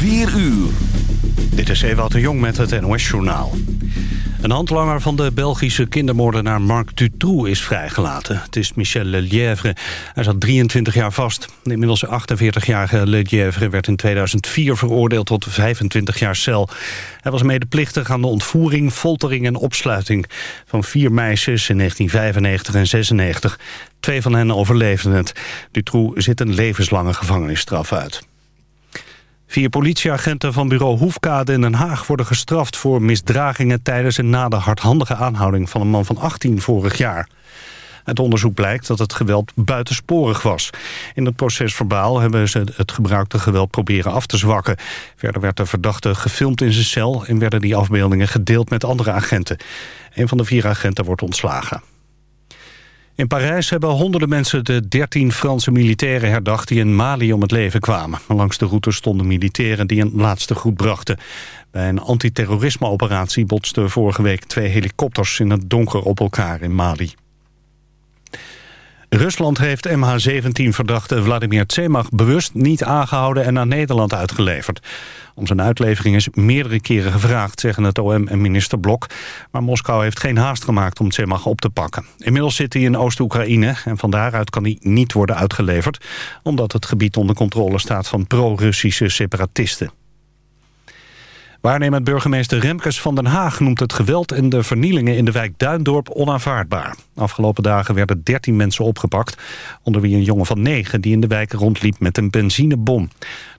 4 uur. Dit is Ewout de Jong met het NOS-journaal. Een handlanger van de Belgische kindermoordenaar Marc Dutroux is vrijgelaten. Het is Michel Lelièvre. Hij zat 23 jaar vast. De inmiddels 48-jarige Lelièvre werd in 2004 veroordeeld tot 25 jaar cel. Hij was medeplichtig aan de ontvoering, foltering en opsluiting... van vier meisjes in 1995 en 96. Twee van hen overleefden het. Dutroux zit een levenslange gevangenisstraf uit. Vier politieagenten van bureau Hoefkade in Den Haag worden gestraft voor misdragingen tijdens en na de hardhandige aanhouding van een man van 18 vorig jaar. Het onderzoek blijkt dat het geweld buitensporig was. In het procesverbaal hebben ze het gebruikte geweld proberen af te zwakken. Verder werd de verdachte gefilmd in zijn cel... en werden die afbeeldingen gedeeld met andere agenten. Een van de vier agenten wordt ontslagen. In Parijs hebben honderden mensen de 13 Franse militairen herdacht... die in Mali om het leven kwamen. Langs de route stonden militairen die een laatste groet brachten. Bij een antiterrorisme-operatie botsten vorige week twee helikopters... in het donker op elkaar in Mali. Rusland heeft MH17-verdachte Vladimir Tsemach bewust niet aangehouden en naar Nederland uitgeleverd. Om zijn uitlevering is meerdere keren gevraagd, zeggen het OM en minister Blok. Maar Moskou heeft geen haast gemaakt om Tsemach op te pakken. Inmiddels zit hij in Oost-Oekraïne en van daaruit kan hij niet worden uitgeleverd... omdat het gebied onder controle staat van pro-Russische separatisten. Waarnemend burgemeester Remkes van Den Haag noemt het geweld en de vernielingen in de wijk Duindorp onaanvaardbaar. Afgelopen dagen werden 13 mensen opgepakt, onder wie een jongen van 9 die in de wijk rondliep met een benzinebom.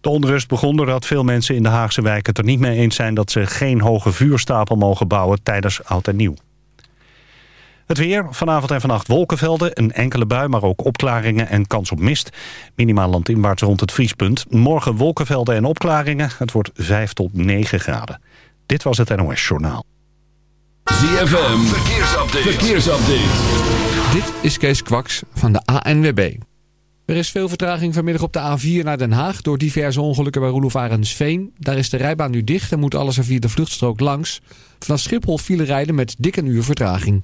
De onrust begon doordat veel mensen in de Haagse wijken het er niet mee eens zijn dat ze geen hoge vuurstapel mogen bouwen tijdens oud en nieuw. Het weer, vanavond en vannacht wolkenvelden, een enkele bui, maar ook opklaringen en kans op mist. Minimaal landinwaarts rond het vriespunt. Morgen wolkenvelden en opklaringen. Het wordt 5 tot 9 graden. Dit was het NOS Journaal. ZFM, verkeersupdate. verkeersupdate. Dit is Kees Kwaks van de ANWB. Er is veel vertraging vanmiddag op de A4 naar Den Haag... door diverse ongelukken bij Roelof Arendsveen. Daar is de rijbaan nu dicht en moet alles er via de vluchtstrook langs. Vanaf Schiphol file rijden met dik een uur vertraging.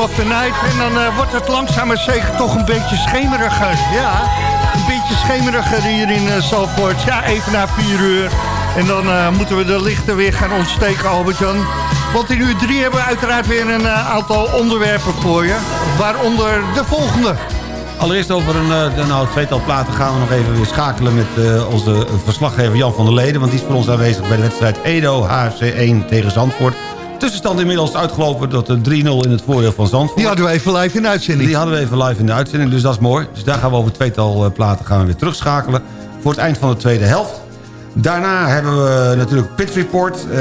De the Night. En dan eh, wordt het langzaam maar zeker toch een beetje schemeriger. Ja, een beetje schemeriger hier in uh. Ja, even na vier uur. En dan eh, moeten we de lichten weer gaan ontsteken, Albert-Jan. Want in uur drie hebben we uiteraard weer een aantal onderwerpen voor je. Waaronder de volgende. Allereerst over een nou, tweetal platen gaan we nog even weer schakelen met onze verslaggever Jan van der Leden. Want die is voor ons aanwezig bij de wedstrijd Edo HFC 1 tegen Zandvoort. Tussenstand inmiddels uitgelopen tot de 3-0 in het voordeel van Zandvoort. Die hadden we even live in de uitzending. Die hadden we even live in de uitzending, dus dat is mooi. Dus daar gaan we over tweetal uh, platen gaan we weer terugschakelen. Voor het eind van de tweede helft. Daarna hebben we natuurlijk Pit Report. Uh,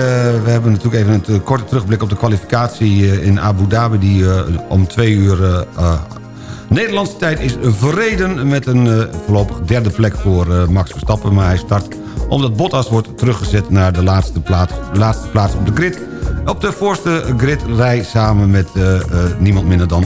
we hebben natuurlijk even een korte terugblik op de kwalificatie in Abu Dhabi... die om twee uur Nederlandse tijd is verreden met een uh, voorlopig derde plek voor uh, Max Verstappen. Maar hij start omdat Bottas wordt teruggezet naar de laatste plaats, de laatste plaats op de grid. Op de voorste gridrij samen met uh, niemand minder dan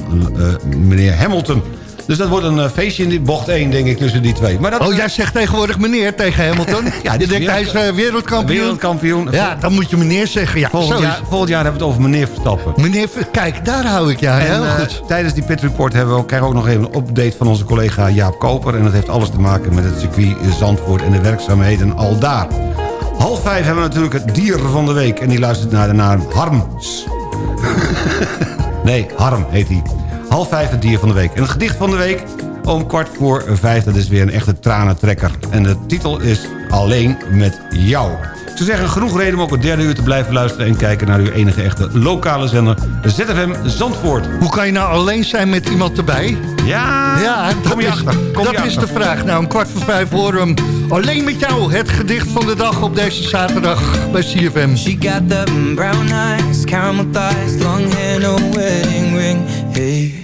meneer Hamilton. Dus dat wordt een feestje in die bocht 1, denk ik, tussen die twee. Maar dat, oh, jij zegt tegenwoordig meneer tegen Hamilton? ja, je denkt hij is uh, wereldkampioen? Wereldkampioen. Ja, dan moet je meneer zeggen. Ja, volgend, jaar, volgend jaar hebben we het over meneer Verstappen. Meneer, kijk, daar hou ik ja, en, heel uh, goed. Tijdens die pit report hebben we ook, krijgen we ook nog even een update van onze collega Jaap Koper. En dat heeft alles te maken met het circuit Zandvoort en de werkzaamheden al daar. Half vijf hebben we natuurlijk het dier van de week. En die luistert naar de naam Harms. nee, Harm heet hij. Half vijf het dier van de week. En het gedicht van de week om kwart voor vijf. Dat is weer een echte tranentrekker. En de titel is Alleen met jou. Zou zeggen, genoeg reden om ook het derde uur te blijven luisteren... en kijken naar uw enige echte lokale zender, ZFM Zandvoort. Hoe kan je nou alleen zijn met iemand erbij? Ja, ja dat, kom je is, achter, kom dat je is achter. de vraag. Nou, om kwart voor vijf horen we hem alleen met jou. Het gedicht van de dag op deze zaterdag bij CFM. She got the brown eyes, caramel thighs, long hair, no wedding ring. Hey.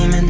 diamond.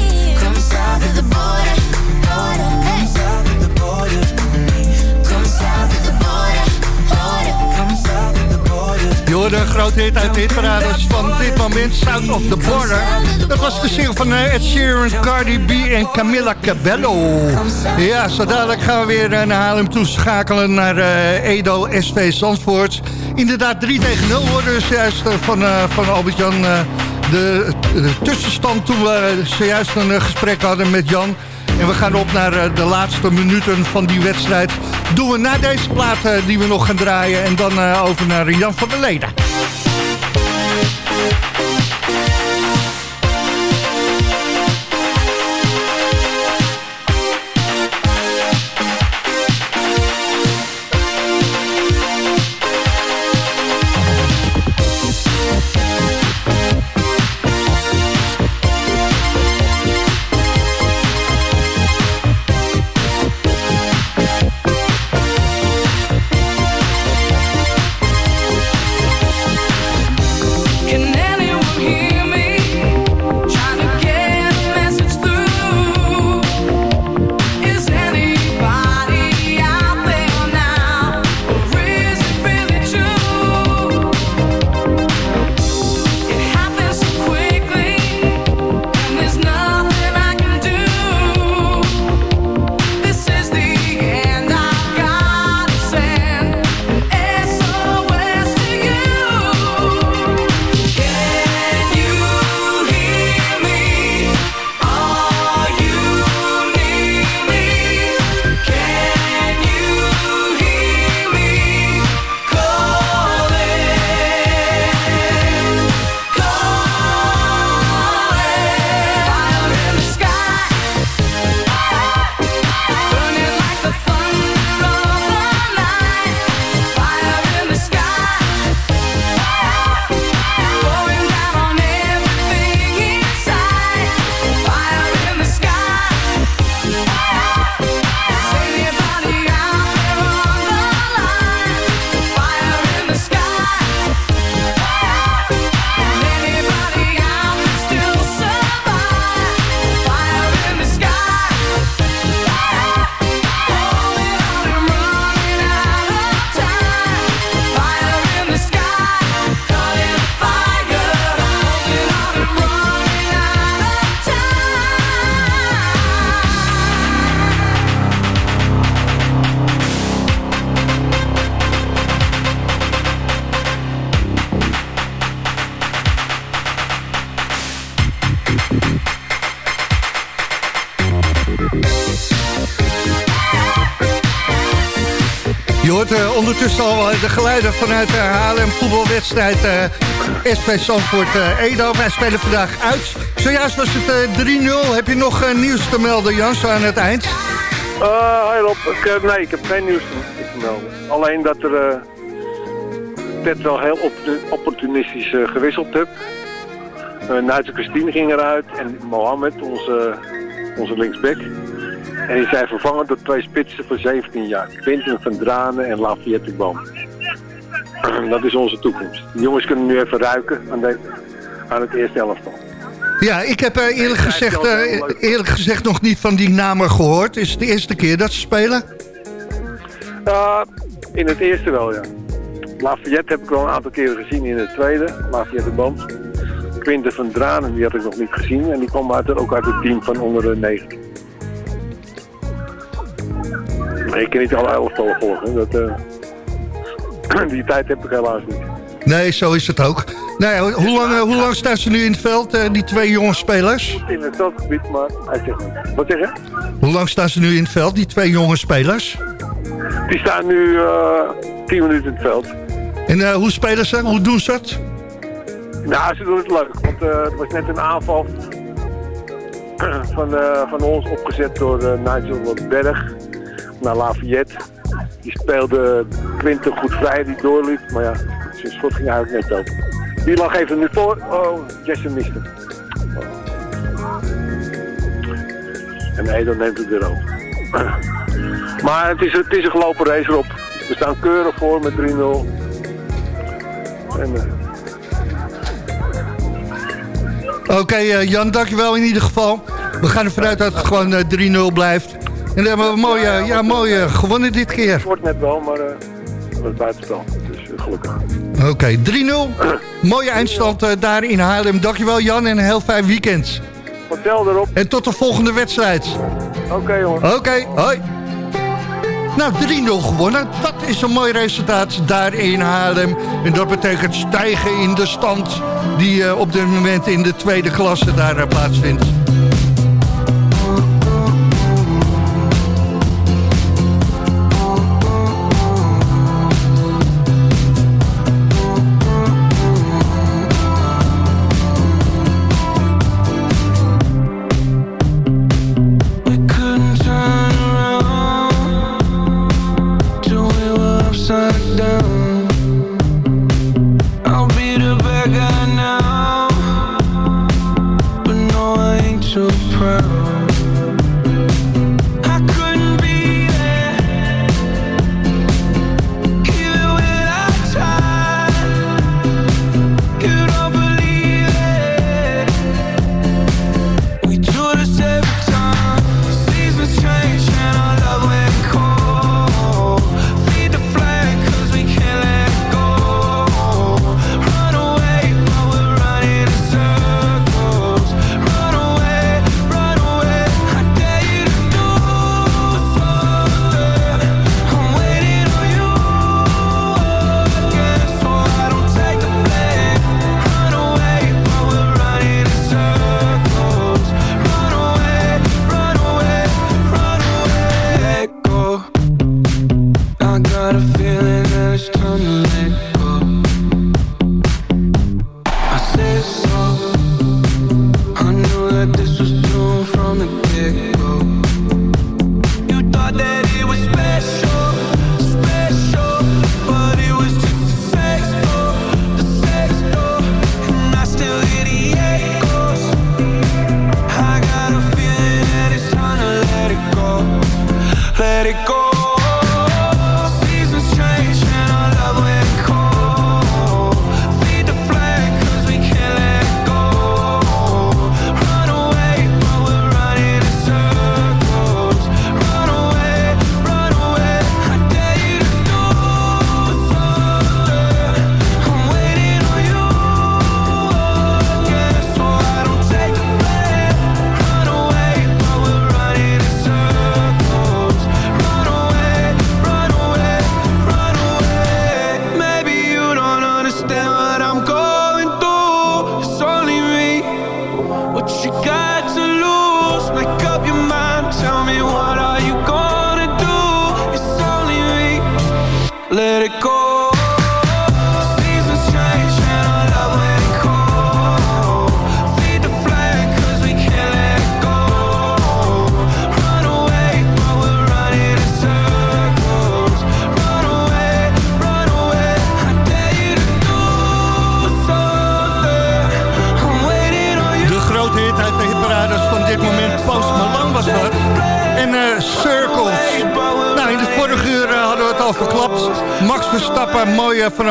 Een grote uit de hitparades van dit moment, South of the Border. Dat was de single van eh, Ed Sheeran, Cardi B en Camilla Cabello. Ja, zo dadelijk gaan we weer eh, naar Haarlem toe schakelen naar eh, Edo SV Zandvoort. Inderdaad, 3 tegen 0 worden dus juist van, van Albert-Jan. de, de tussenstand toen we zojuist een gesprek hadden met Jan. En we gaan op naar eh, de laatste minuten van die wedstrijd. Doen we na deze plaat eh, die we nog gaan draaien. En dan eh, over naar Jan van der Leden. Voetbalwedstrijd eh SV Zandvoort eh. Wij spelen vandaag uit. Zojuist was het eh, 3-0. Heb je nog eh, nieuws te melden, Jan, zo aan het eind? Eh, hi Rob, ik, eh, nee, ik heb geen nieuws te melden. Alleen dat er eh Ted wel heel op- opportunistisch eh, gewisseld heb. Uh, Christine ging eruit en Mohammed, onze, onze linksback. En die zijn vervangen door twee spitsen van 17 jaar. Quinten van Dranen en Lafayette Boom. dat is onze toekomst. De jongens kunnen nu even ruiken aan, de, aan het eerste elftal. Ja, ik heb eh, eerlijk, gezegd, eh, eerlijk gezegd nog niet van die namen gehoord. Is het de eerste keer dat ze spelen? Uh, in het eerste wel, ja. Lafayette heb ik wel een aantal keren gezien in het tweede. Lafayette Band. Quinten van Dranen, die had ik nog niet gezien. En die kwam uit, ook uit het team van onder de 19. Maar ik kan niet alle elftallen volgen. Dat, eh, die tijd heb ik helaas niet. Nee, zo is het ook. Nou ja, hoe, lang, eh, hoe lang staan ze nu in het veld, eh, die twee jonge spelers? In het veldgebied, maar hij zegt niet. Wat zeg je? Hoe lang staan ze nu in het veld, die twee jonge spelers? Die staan nu eh 10 minuten in het veld. En hoe spelen ze? Hoe doen ze het? Nou, ze doen het leuk, want eh, het was net een aanval van, van ons opgezet door Nigel Berg naar Lafayette. Die speelde Quinten goed vrij, die doorliep, maar ja, zijn schot ging eigenlijk net open. Die lag even nu voor, oh, Jesse miste. En Edo neemt het weer. Maar het is, het is een gelopen race erop. We staan keurig voor met 3-0. En, eh, Oké, eh, Jan, dankjewel in ieder geval. We gaan ervan uit dat het gewoon eh, 3-0 blijft. En dan hebben we mooi, eh, ja, mooi gewonnen dit keer. Het wordt net wel, maar eh dat is buitenspel. Dus eh, gelukkig. Oké, 3-0. Mooie eindstand eh, daar in Haarlem. Dankjewel Jan en een heel fijn weekend. Hotel erop. En tot de volgende wedstrijd. Oké jongen. Oké, hoi. Nou, 3-0 gewonnen. Dat is een mooi resultaat daar in Haarlem. En dat betekent stijgen in de stand die op dit moment in de tweede klasse daar plaatsvindt.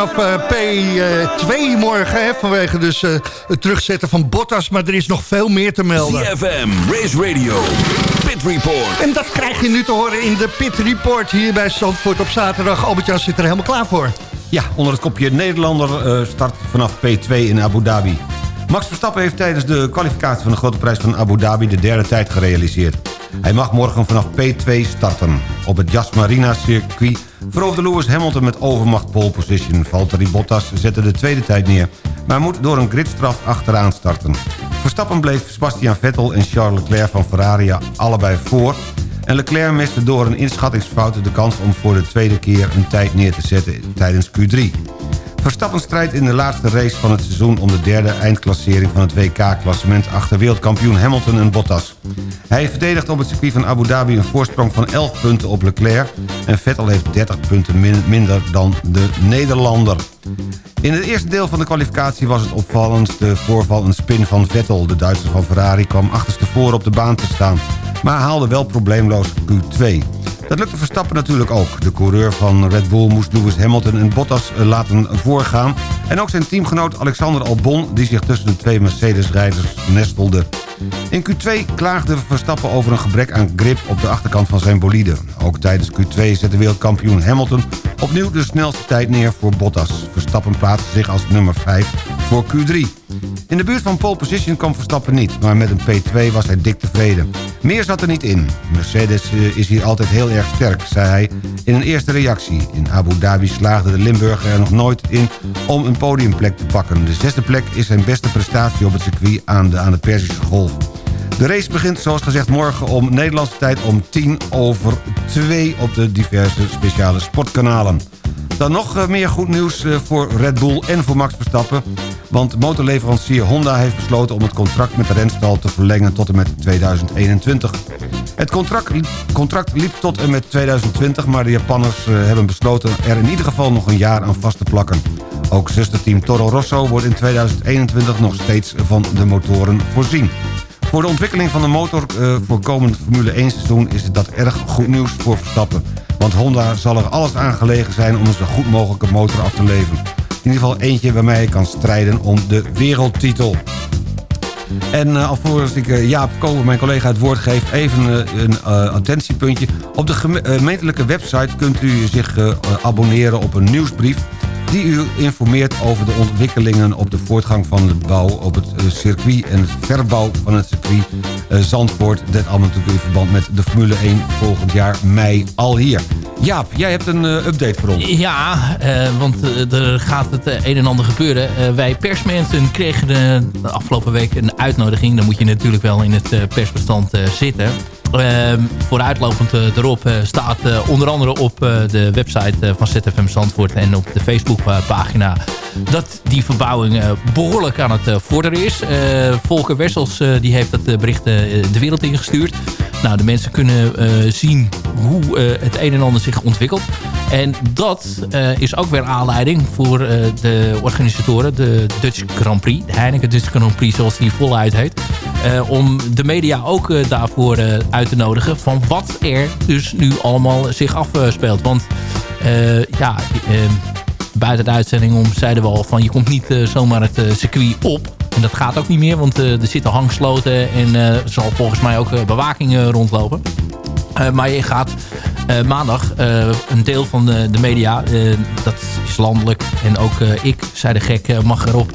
Vanaf eh, P2 morgen. Hè, vanwege dus eh, het terugzetten van Bottas. Maar er is nog veel meer te melden. CFM, Race Radio, Pit Report. En dat krijg je nu te horen in de Pit Report hier bij Zandvoort op zaterdag. Albert-Jan zit er helemaal klaar voor. Ja, onder het kopje Nederlander eh, start vanaf P2 in Abu Dhabi. Max Verstappen heeft tijdens de kwalificatie van de grote prijs van Abu Dhabi de derde tijd gerealiseerd. Hij mag morgen vanaf P2 starten. Op het Yas Marina circuit veroverde Lewis Hamilton met overmacht pole position. Valtteri Bottas zette de tweede tijd neer, maar moet door een gridstraf achteraan starten. Verstappen bleef Sebastian Vettel en Charles Leclerc van Ferrari allebei voor... En Leclerc miste door een inschattingsfout de kans om voor de tweede keer een tijd neer te zetten tijdens Q3. Verstappen strijdt in de laatste race van het seizoen om de derde eindklassering van het WK-klassement achter wereldkampioen Hamilton en Bottas. Hij verdedigt op het circuit van Abu Dhabi een voorsprong van 11 punten op Leclerc en Vettel heeft 30 punten min- minder dan de Nederlander. In het eerste deel van de kwalificatie was het opvallendste voorval een spin van Vettel. De Duitser van Ferrari kwam achterstevoren op de baan te staan, maar haalde wel probleemloos Q2. Dat lukte Verstappen natuurlijk ook. De coureur van Red Bull moest Lewis Hamilton en Bottas eh, laten voorgaan. En ook zijn teamgenoot Alexander Albon... die zich tussen de twee Mercedes-rijders nestelde. In Q2 klaagde Verstappen over een gebrek aan grip op de achterkant van zijn bolide. Ook tijdens Q2 zette wereldkampioen Hamilton opnieuw de snelste tijd neer voor Bottas. Verstappen plaatste zich als nummer 5 voor Q3. In de buurt van pole position kwam Verstappen niet... maar met een P2 was hij dik tevreden. Meer zat er niet in. Mercedes eh, is hier altijd heel erg sterk, zei hij in een eerste reactie. In Abu Dhabi slaagde de Limburger er nog nooit in om een podiumplek te pakken. De zesde plek is zijn beste prestatie op het circuit aan de, aan de Perzische Golf. De race begint zoals gezegd morgen om Nederlandse tijd om 10 over 2 op de diverse speciale sportkanalen. Dan nog eh, meer goed nieuws eh, voor Red Bull en voor Max Verstappen. Want motorleverancier Honda heeft besloten om het contract met de renstal te verlengen tot en met 2021. Het contract, contract liep tot en met 2020, maar de Japanners eh, hebben besloten er in ieder geval nog een jaar aan vast te plakken. Ook zusterteam Toro Rosso wordt in 2021 nog steeds van de motoren voorzien. Voor de ontwikkeling van de motor uh, voor komend Formule 1 seizoen is dat erg goed nieuws voor Verstappen. Want Honda zal er alles aan gelegen zijn om een zo goed mogelijke motor af te leveren. In ieder geval eentje waarmee hij kan strijden om de wereldtitel. En uh, alvorens ik uh, Jaap Koper, mijn collega, het woord geef... even een attentiepuntje. Op de gemeentelijke website kunt u zich abonneren op een nieuwsbrief die u informeert over de ontwikkelingen op de voortgang van de bouw op het circuit en het verbouw van het circuit Zandvoort. Dit allemaal natuurlijk in verband met de Formule 1 volgend jaar mei al hier. Jaap, jij hebt een uh, update voor ons. Ja, want er gaat het een en ander gebeuren. wij persmensen kregen de, de, afgelopen week een uitnodiging. Dan moet je natuurlijk wel in het persbestand zitten. Ehm, vooruitlopend erop staat onder andere op de website van ZFM Zandvoort... en op de Facebookpagina dat die verbouwing behoorlijk aan het vorderen is. Volker Wessels die heeft dat bericht de wereld ingestuurd. Nou, de mensen kunnen zien hoe het een en ander zich ontwikkelt. En dat uh, is ook weer aanleiding voor de organisatoren, de Dutch Grand Prix, de Heineken Dutch Grand Prix zoals die voluit heet. Om de media ook daarvoor uit te nodigen van wat er dus nu allemaal zich afspeelt. Want ja, buiten de uitzending om zeiden we al van je komt niet zomaar het circuit op. En dat gaat ook niet meer, want er zitten hangsloten en er zal volgens mij ook bewaking rondlopen. maar je gaat maandag een deel van de, de media, dat is landelijk en ook ik, zei de gek, mag erop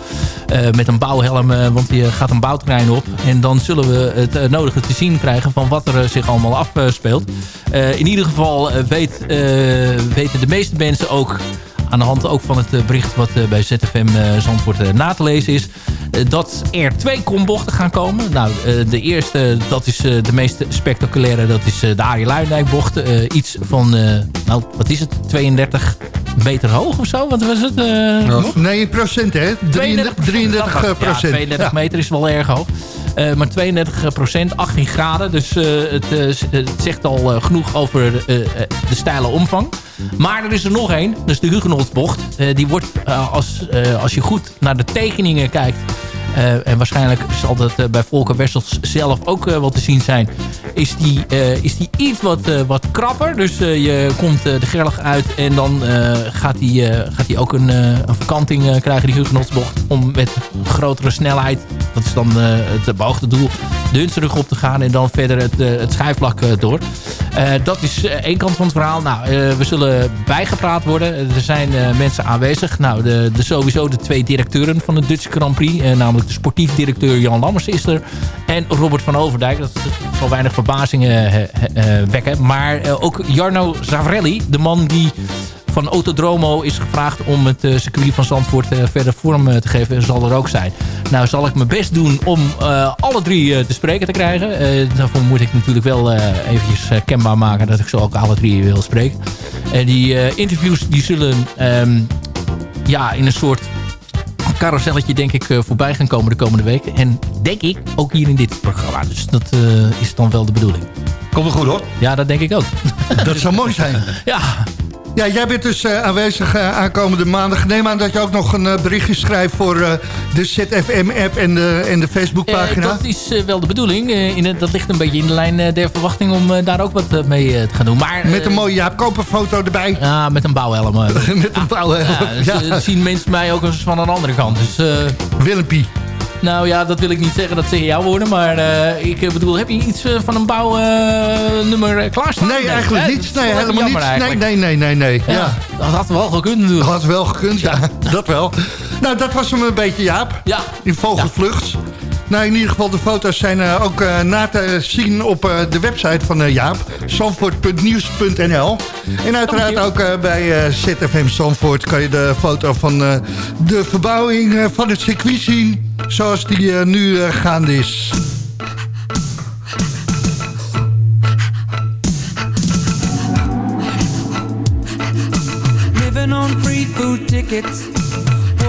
met een bouwhelm, want je gaat een bouwterrein op. En dan zullen we het nodige te zien krijgen van wat er zich allemaal afspeelt. in ieder geval weet, weten de meeste mensen ook aan de hand ook van het bericht wat bij ZFM Zandvoort na te lezen is... dat er twee kombochten gaan komen. Nou, de eerste, dat is de meest spectaculaire, dat is de Arie iets van, nou, wat is het, 32 meter hoog of zo. Wat was het? eh, Nee, procent hè? 33, 33 Ja, procent. 32 Ja. meter is wel erg hoog. Eh, maar 32 procent, 18 graden. Dus eh, het, eh, het zegt al eh, genoeg over eh, eh, de steile omvang. Maar er is er nog één. Dat is de Hugenotbocht. Eh, die wordt, eh, als, eh, als je goed naar de tekeningen kijkt... en waarschijnlijk zal dat bij Volker Wessels zelf ook wel te zien zijn... is die, eh, is die iets wat, eh, wat krapper. Dus eh, je komt de Gerlach uit en dan gaat eh, gaat die ook een, een verkanting krijgen, die Hugenotsbocht... om met grotere snelheid, dat is dan het beoogde doel... de Hunsrug op te gaan en dan verder het, het schijfvlak door. Dat is één kant van het verhaal. Nou, we zullen bijgepraat worden. Er zijn mensen aanwezig. Nou, de, de, sowieso de twee directeuren van de Dutch Grand Prix. namelijk de sportief directeur Jan Lammers is er. En Robert van Overdijk. Dat, dat zal weinig verbazingen eh, eh, eh, wekken. Maar ook Jarno Zavrelli, de man die van Autodromo is gevraagd om het eh, circuit van Zandvoort verder vorm te geven. Zal er ook zijn. Nou zal ik mijn best doen om alle drie te spreken te krijgen. Daarvoor moet ik natuurlijk wel eventjes kenbaar maken dat ik ze ook alle drie wil spreken. En die interviews die zullen ehm, ja, in een soort carouselletje denk ik eh, voorbij gaan komen de komende weken. En denk ik ook hier in dit programma. Dus dat eh, is dan wel de bedoeling. Komt wel goed hoor. Ja, dat denk ik ook. Dat zou mooi zijn. Ja. Ja, jij bent dus eh, aanwezig eh, aankomende maandag. Neem aan dat je ook nog een eh, berichtje schrijft voor de ZFM-app en de, en de Facebookpagina. Dat is wel de bedoeling. In het, dat ligt een beetje in de lijn der verwachting om daar ook wat mee te gaan doen. Maar, Met een mooie Jaap Koper foto erbij. Ja, met een bouwhelm. Met een bouwhelm, Ja, dus, ja. zien mensen mij ook eens van een andere kant. Dus, Willempie. Nou ja, dat wil ik niet zeggen. Dat zeggen jouw woorden. Maar eh, ik eh, bedoel, heb je iets eh, van een bouwnummer uh, klaarstaan? Nee, eigenlijk niets. Nee, helemaal niets. Nee, eigenlijk. nee, nee, nee, nee. Ja. Ja, dat had wel gekund natuurlijk. Dat had wel gekund, ja. Dat wel. Nou, dat was hem een beetje, Jaap. Ja. In vogelvlucht. Nou, in ieder geval, de foto's zijn eh, ook eh, na te zien op eh, de website van eh, Jaap. Zandvoort.nieuws.nl En uiteraard ook bij eh, ZFM Zandvoort kan je de foto van eh, de verbouwing eh, van het circuit zien. Zoals die nu gaande is. Living on free food tickets.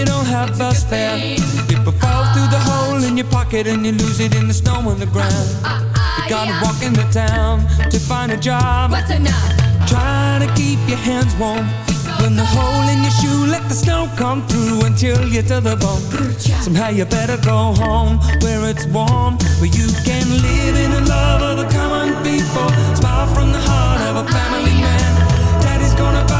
You don't have bus fare. People fall through the hole in your pocket and you lose it in the snow on the ground. You gotta walk into town to find a job. What's enough? Trying to keep your hands warm. When the hole in your shoe, let the snow come through until you're to the bone. Somehow you better go home where it's warm, where you can live in the love of the common people. Smile from the heart of a family man. Daddy's gonna buy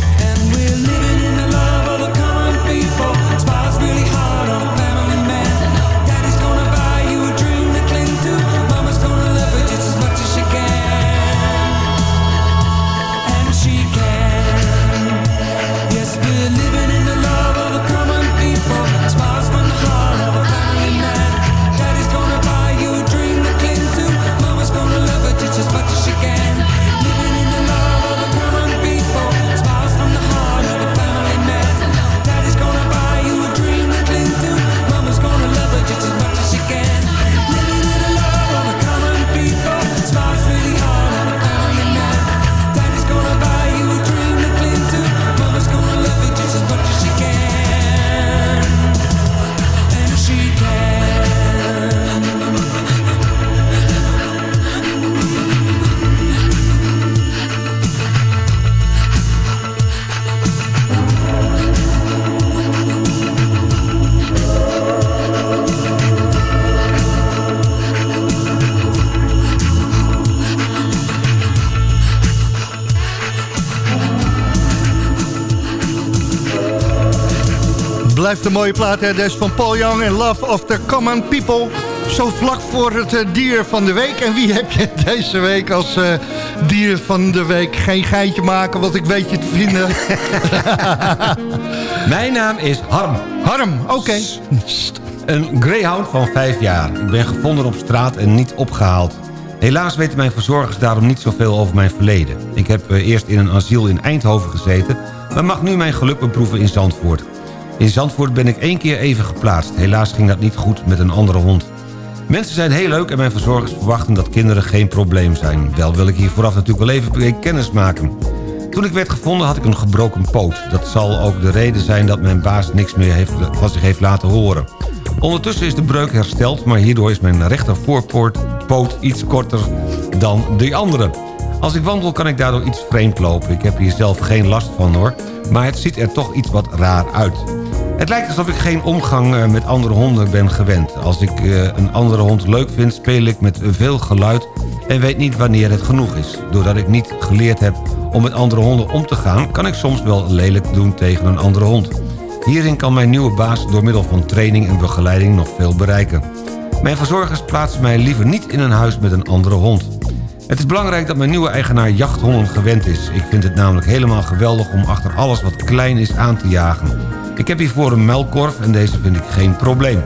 Blijft een mooie plaat. Hè? Deze van Paul Young en Love of the Common People. Zo vlak voor het eh, dier van de week. En wie heb je deze week als eh, dier van de week? Geen geintje maken, want ik weet je te vinden. Mijn naam is Harm. Harm, oké. Een greyhound van vijf jaar. Ik ben gevonden op straat en niet opgehaald. Helaas weten mijn verzorgers daarom niet zoveel over mijn verleden. Ik heb eh, eerst in een asiel in Eindhoven gezeten... maar mag nu mijn geluk beproeven in Zandvoort. In Zandvoort ben ik één keer even geplaatst. Helaas ging dat niet goed met een andere hond. Mensen zijn heel leuk en mijn verzorgers verwachten dat kinderen geen probleem zijn. Wel wil ik hier vooraf natuurlijk wel even kennis maken. Toen ik werd gevonden had ik een gebroken poot. Dat zal ook de reden zijn dat mijn baas niks meer heeft, van zich heeft laten horen. Ondertussen is de breuk hersteld, maar hierdoor is mijn rechter voorpoot iets korter dan de andere. Als ik wandel kan ik daardoor iets vreemd lopen. Ik heb hier zelf geen last van hoor, maar het ziet er toch iets wat raar uit. Het lijkt alsof ik geen omgang eh, met andere honden ben gewend. Als ik eh, een andere hond leuk vind, speel ik met veel geluid... en weet niet wanneer het genoeg is. Doordat ik niet geleerd heb om met andere honden om te gaan... kan ik soms wel lelijk doen tegen een andere hond. Hierin kan mijn nieuwe baas door middel van training en begeleiding nog veel bereiken. Mijn verzorgers plaatsen mij liever niet in een huis met een andere hond. Het is belangrijk dat mijn nieuwe eigenaar jachthonden gewend is. Ik vind het namelijk helemaal geweldig om achter alles wat klein is aan te jagen. Ik heb hiervoor een melkkorf en deze vind ik geen probleem.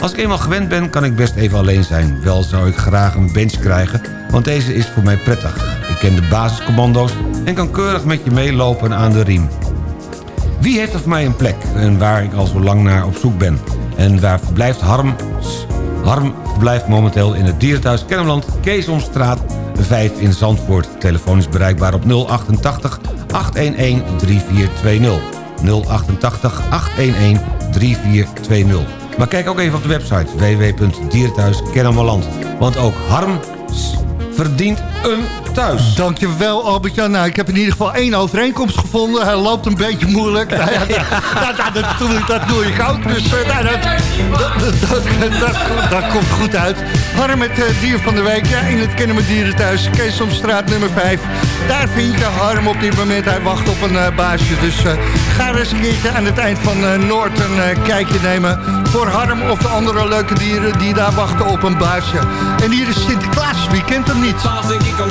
Als ik eenmaal gewend ben, kan ik best even alleen zijn. Wel zou ik graag een bench krijgen, want deze is voor mij prettig. Ik ken de basiscommando's en kan keurig met je meelopen aan de riem. Wie heeft er voor mij een plek en waar ik al zo lang naar op zoek ben? En waar verblijft Harm? Harm verblijft momenteel in het dierenthuis Kennemerland, Keesomstraat 5 in Zandvoort. Telefoon is bereikbaar op 088 811 3420. 088 811 3420. Maar kijk ook even op de website www.dierenthuiskennemerland. Want ook Harm verdient een thuis. Dankjewel Albert-Jan. Nou, ik heb in ieder geval één overeenkomst gevonden. Hij loopt een beetje moeilijk. Nou ja, dat, dat, dat, doe, ik- dat doe ik ook. Dus eh, nou, dat, dat, dat, dat, dat- dat komt goed uit. Harm het eh, dier van de week. Ja, in het Kennen met Dieren thuis. Keesomstraat nummer 5. Daar vind je Harm op dit moment. Hij wacht op een eh, baasje. Dus eh, ga eens een keertje aan het eind van Noord een kijkje nemen. Voor Harm of de andere leuke dieren die daar wachten op een baasje. En hier is Sinterklaas. Wie kent hem niet? Paas denk ik aan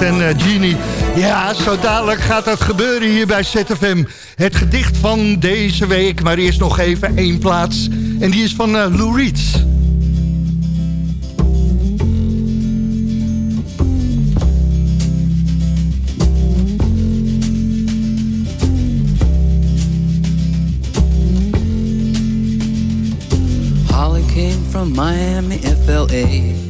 En eh, Genie. Ja, zo dadelijk gaat dat gebeuren hier bij ZFM. Het gedicht van deze week, maar eerst nog even één plaats. En die is van eh, Lou Reed. Holly came from Miami, FLA.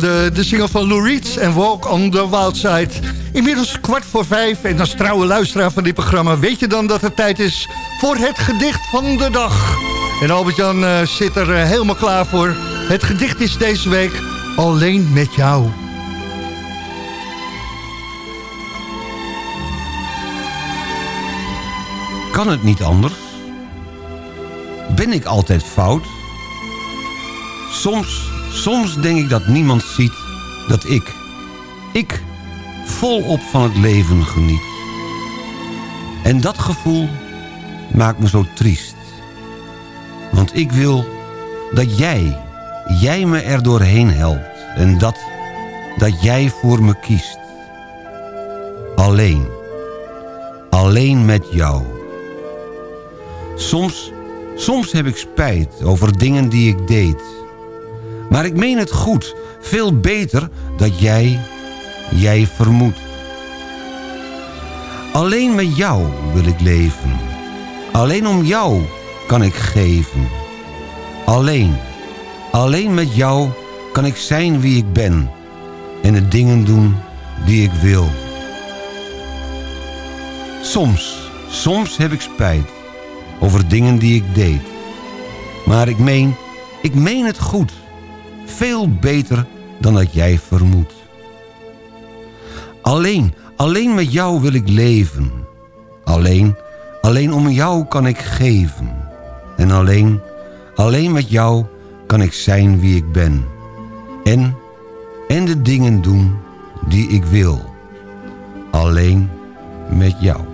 hoorde de single van Lou Reed en Walk on the Wild Side. Inmiddels kwart voor vijf en als trouwe luisteraar van dit programma... weet je dan dat het tijd is voor het gedicht van de dag. En Albert-Jan eh, zit er eh, helemaal klaar voor. Het gedicht is deze week Alleen met jou. Kan het niet anders? Ben ik altijd fout? Soms, soms denk ik dat niemand ziet dat ik, ik, volop van het leven geniet. En dat gevoel maakt me zo triest. Ik wil dat jij, jij me er doorheen helpt. En dat, dat jij voor me kiest. Alleen, alleen met jou. Soms, soms heb ik spijt over dingen die ik deed. Maar ik meen het goed, veel beter dat jij, jij vermoedt. Alleen met jou wil ik leven. Alleen om jou kan ik geven. Alleen, alleen met jou kan ik zijn wie ik ben. En de dingen doen die ik wil. Soms, soms heb ik spijt over dingen die ik deed. Maar ik meen, ik meen het goed. Veel beter dan dat jij vermoedt. Alleen, alleen met jou wil ik leven. Alleen, alleen om jou kan ik geven. En alleen, alleen met jou kan ik zijn wie ik ben. En, en de dingen doen die ik wil. Alleen met jou.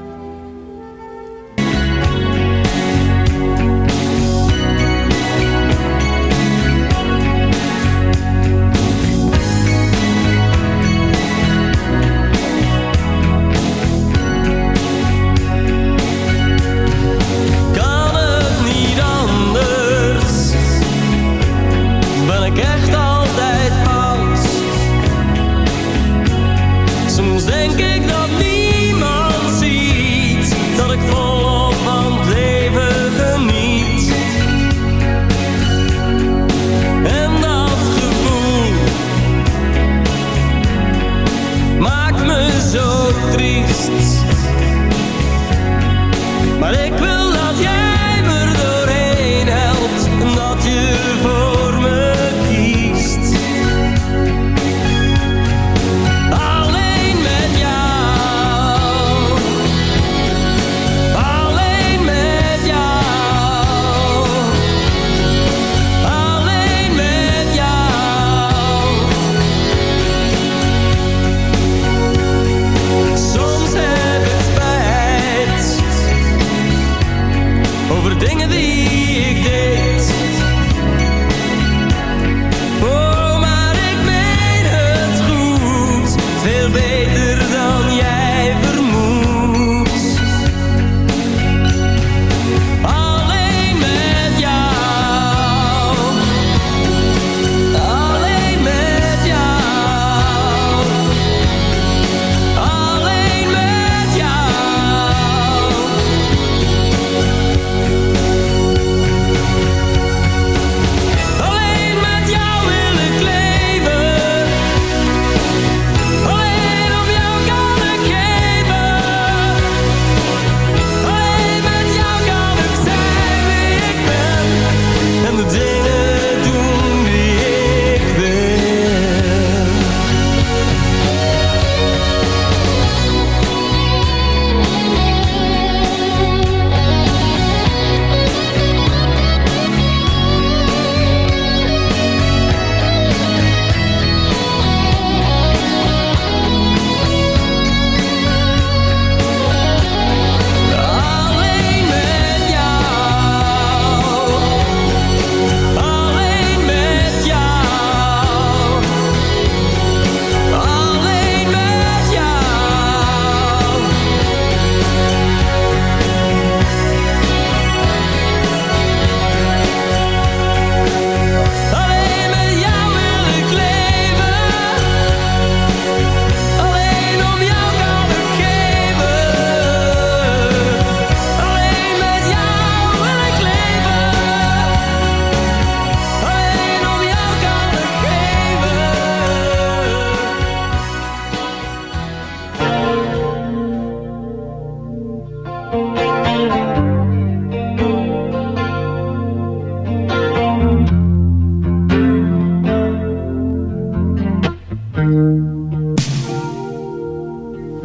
I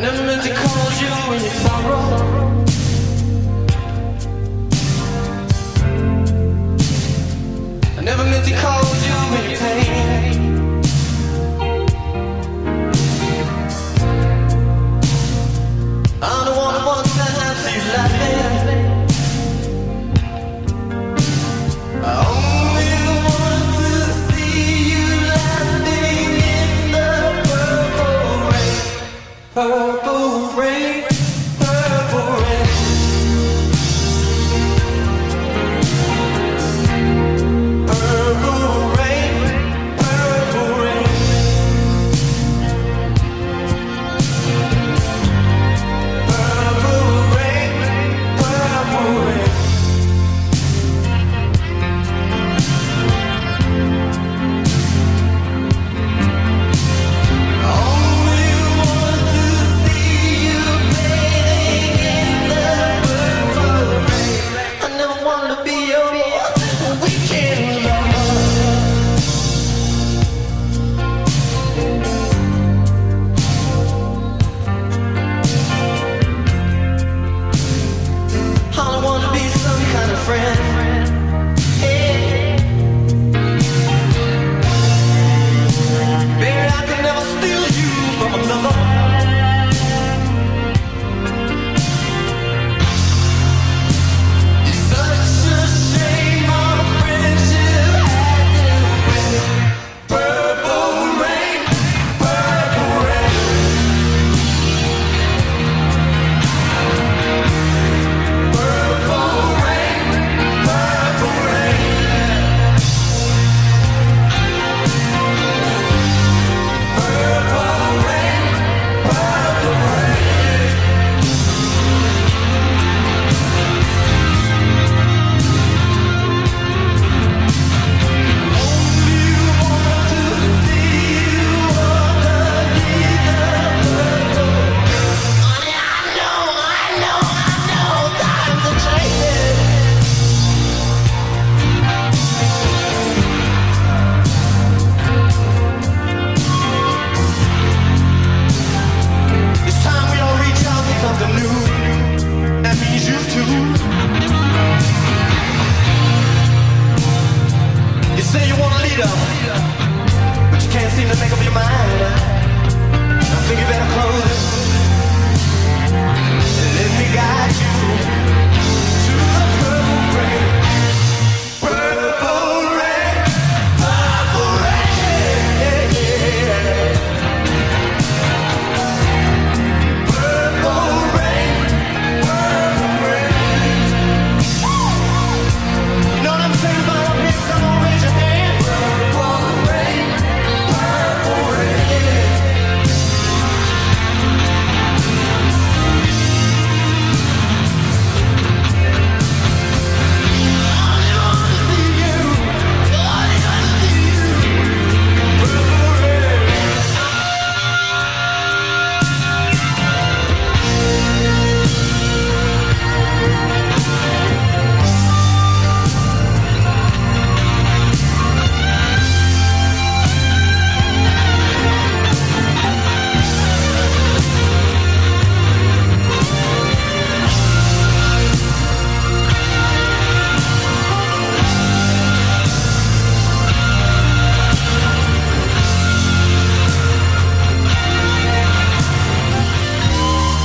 never meant to call you when you borrow. I never meant to call.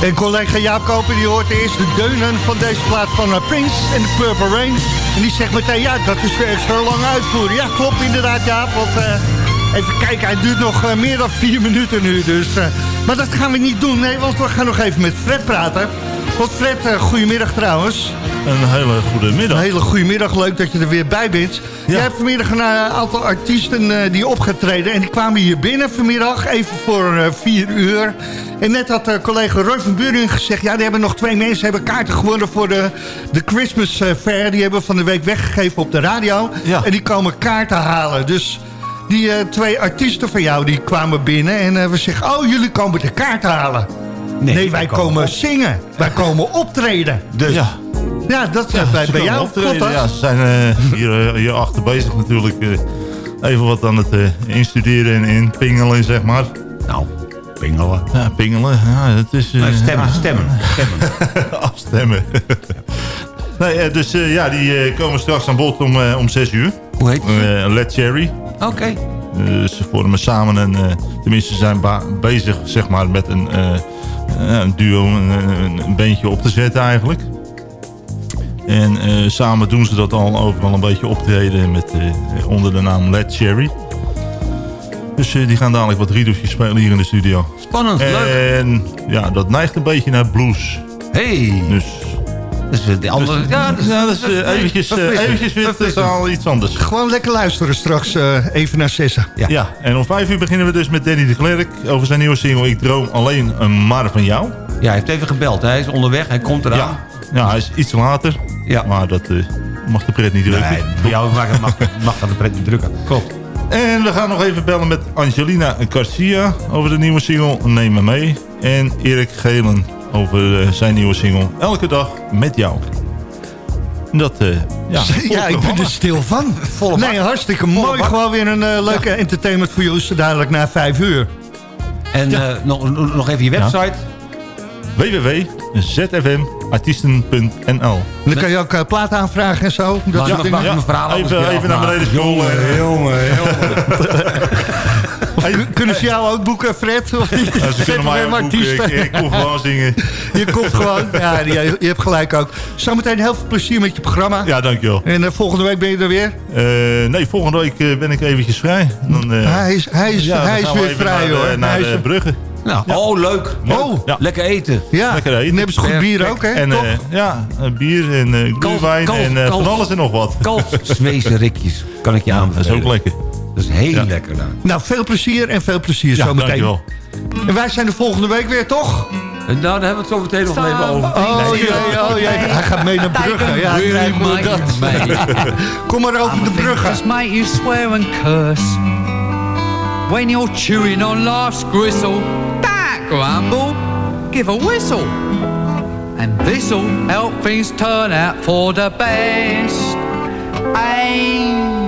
En collega Jaap Koper die hoort eerst de deunen van deze plaat van uh, Prince en de Purple Rain. En die zegt meteen, ja, dat is weer extra lang uitvoeren. Ja, klopt inderdaad, Jaap. Want eh, even kijken, hij duurt nog eh, meer dan vier minuten nu. Dus, eh, maar dat gaan we niet doen, nee, want we gaan nog even met Fred praten. Want Fred, eh, goedemiddag trouwens. Een hele goede middag. Een hele goede middag, leuk dat je er weer bij bent. Jij hebt vanmiddag een eh, aantal artiesten eh, die opgetreden. En die kwamen hier binnen vanmiddag, even voor vier uur. En net had collega Roy van Buren gezegd... ja, er hebben nog twee mensen hebben kaarten gewonnen voor de, de Christmas Fair. Die hebben we van de week weggegeven op de radio. En die komen kaarten halen. Dus die twee artiesten van jou die kwamen binnen. En we zeggen, oh, jullie komen de kaart halen. Nee, wij komen zingen. Wij komen optreden. Dus Ja. ja, dat bij, Ze bij komen jou. optreden, Klopt dat? Ja, ze zijn eh, hier, eh, hier achter bezig natuurlijk. eh, even wat aan het eh, instuderen en inpingelen, zeg maar. Nou, pingelen. Ja, pingelen. Ja, het is... eh, Nee, stemmen, ja. stemmen, stemmen. Afstemmen. nee, eh, dus eh, ja, die eh, komen straks aan bod om, eh, om 6 uur. Hoe heet Led Cherry. Oké. Eh, ze vormen samen een... eh, tenminste, ze zijn bezig zeg maar, met een, eh, eh, een duo, een, een, bandje op te zetten eigenlijk. En eh, samen doen ze dat al overal een beetje optreden met, eh, onder de naam Led Cherry. Dus eh, die gaan dadelijk wat riedeltjes spelen hier in de studio. Spannend, leuk. En ja, dat neigt een beetje naar blues. Hey. Dus... Dus de andere... Ja, dat is, ja, eh, eventjes, eh, eventjes weer totaal iets anders. Gewoon lekker luisteren straks eh, even naar zessen. Ja. en om vijf uur beginnen we dus met Danny de Klerk over zijn nieuwe single Ik Droom Alleen een Maar van Jou. Ja, hij heeft even gebeld. Hij is onderweg, hij komt eraan. Ja, ja hij is iets later. Ja. Maar dat eh, mag de pret niet drukken. Nee, voor jou mag, mag, mag dat de pret niet drukken. Klopt. En we gaan nog even bellen met Angelina Garcia over de nieuwe single Neem me mee. En Erik Gelen over eh, zijn nieuwe single Elke dag met jou. Dat, eh, ja, Ja, ik ben er stil van. nee, hartstikke mooi. Gewoon weer een eh, leuke entertainment voor jullie zo dadelijk na vijf uur. En eh, nog, nog even je website. www.zfm artiesten.nl. Dan kan je ook plaat aanvragen en zo. Dat mag mijn verhaal Even- even naar beneden scrollen. Jongen, Kun- Kunnen ze jou ook boeken, Fred? Of niet? Ja, ze kunnen mij ook boeken. Ik- ik kom gewoon zingen. Je komt gewoon. Ja, je, je hebt gelijk ook. Zometeen heel veel plezier met je programma. Ja, dankjewel. En eh, volgende week ben je er weer? Eh, nee, volgende week eh, ben ik eventjes vrij. Dan, eh, Hij is- hij is- ja, dan hij is weer vrij, naar, de- hoor. Naar Hij is- de Brugge. Nou, oh, leuk. Oh, lekker eten. Ja, Lekker eten. dan hebben ze goed bier ook, hè? En, ja, bier en uh, kalf- en van alles en nog wat. Kalfswezenrikjes kan ik je Ja, aanbevelen. dat is ook lekker. Dat is heel Ja. lekker daar. Nou, veel plezier en veel plezier Ja, zometeen. dankjewel. En wij zijn de volgende week weer, toch? Nou, daar hebben we het zo meteen nog even over. Oh Nee. jee, oh jee. Hij gaat mee naar Brugge. Ja, we might dat. me. Kom maar over de Brugge. Make you swear and curse when you're chewing on life's gristle. That grumble, give a whistle, and this'll help things turn out for the best. And